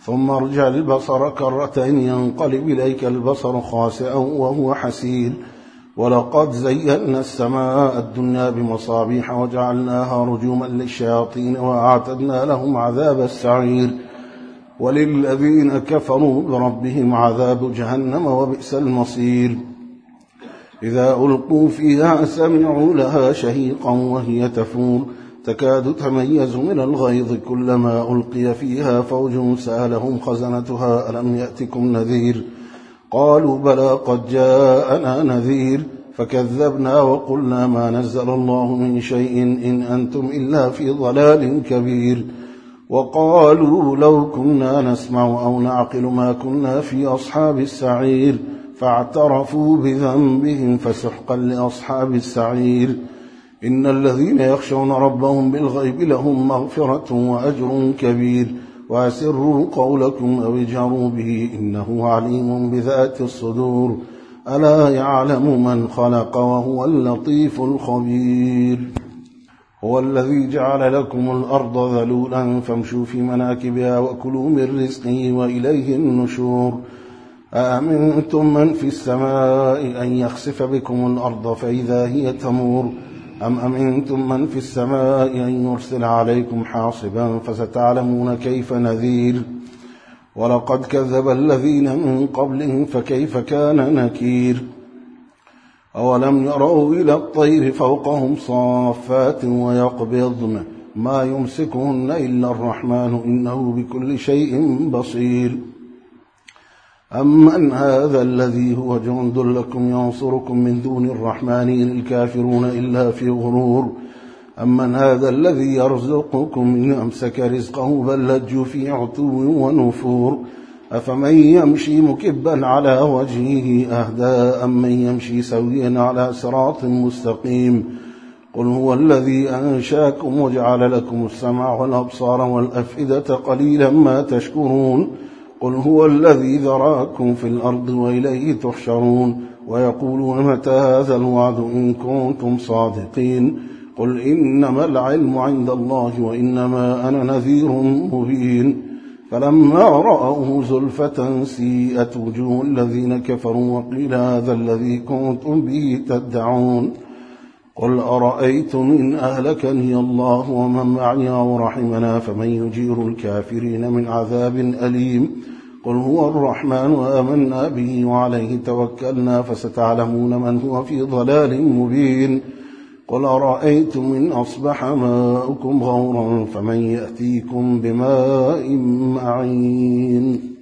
ثم ارجع البصر كرتين ينقلب إليك البصر خاسئا وهو حسير. ولقد زينا السماء الدنيا بمصابيح وجعلناها رجوما للشياطين وأعتدنا لهم عذاب السعير. وللذين كفروا بربهم عذاب جهنم وبئس المصير. إذا ألقوا فيها سمعوا لها شهيقا وهي تفور. تكاد تميز من الغيظ كلما ألقي فيها فوج سألهم خزنتها ألم يأتكم نذير؟ قالوا بلى قد جاءنا نذير فكذبنا وقلنا ما نزل الله من شيء إن أنتم إلا في ضلال كبير. وقالوا لو كنا نسمع أو نعقل ما كنا في أصحاب السعير فاعترفوا بذنبهم فسحقا لأصحاب السعير. إن الذين يخشون ربهم بالغيب لهم مغفرة وأجر كبير وأسروا قولكم أو اجهروا به إنه عليم بذات الصدور. ألا يعلم من خلق وهو اللطيف الخبير. هو الذي جعل لكم الأرض ذلولا فامشوا في مناكبها وكلوا من رزقه وإليه النشور. أأمنتم من في السماء أن يخسف بكم الأرض فإذا هي تمور؟ أم أمنتم من في السماء أن يرسل عليكم حاصبا فستعلمون كيف نذير؟ ولقد كذب الذين من قبلهم فكيف كان نكير؟ أولم يروا إلى الطير فوقهم صافات ويقبضن ما يمسكهن إلا الرحمن إنه بكل شيء بصير. أمن هذا الذي هو جند لكم ينصركم من دون الرحمن إن الكافرون إلا في غرور. أمن هذا الذي يرزقكم إن أمسك رزقه بل لجوا في عتو ونفور. أفمن يمشي مكبا على وجهه أهدى أم من يمشي سويا على صراط مستقيم. قل هو الذي أنشاكم وجعل لكم السمع والأبصار والأفئدة قليلا ما تشكرون. قل هو الذي ذراكم في الأرض وإليه تحشرون ويقولون متى هذا الوعد إن كنتم صادقين قل إنما العلم عند الله وإنما أنا نذير مبين فلما رأوه زلفة سيئت وجوه الذين كفروا وقيل هذا الذي كنتم به تدعون قل أرأيتم إن أهلكني الله ومن معي أو رحمنا فمن يجير الكافرين من عذاب أليم قل هو الرحمن وآمنا به وعليه توكلنا فستعلمون من هو في ضلال مبين قل أرأيتم إن أصبح ماؤكم غورا فمن يأتيكم بماء معين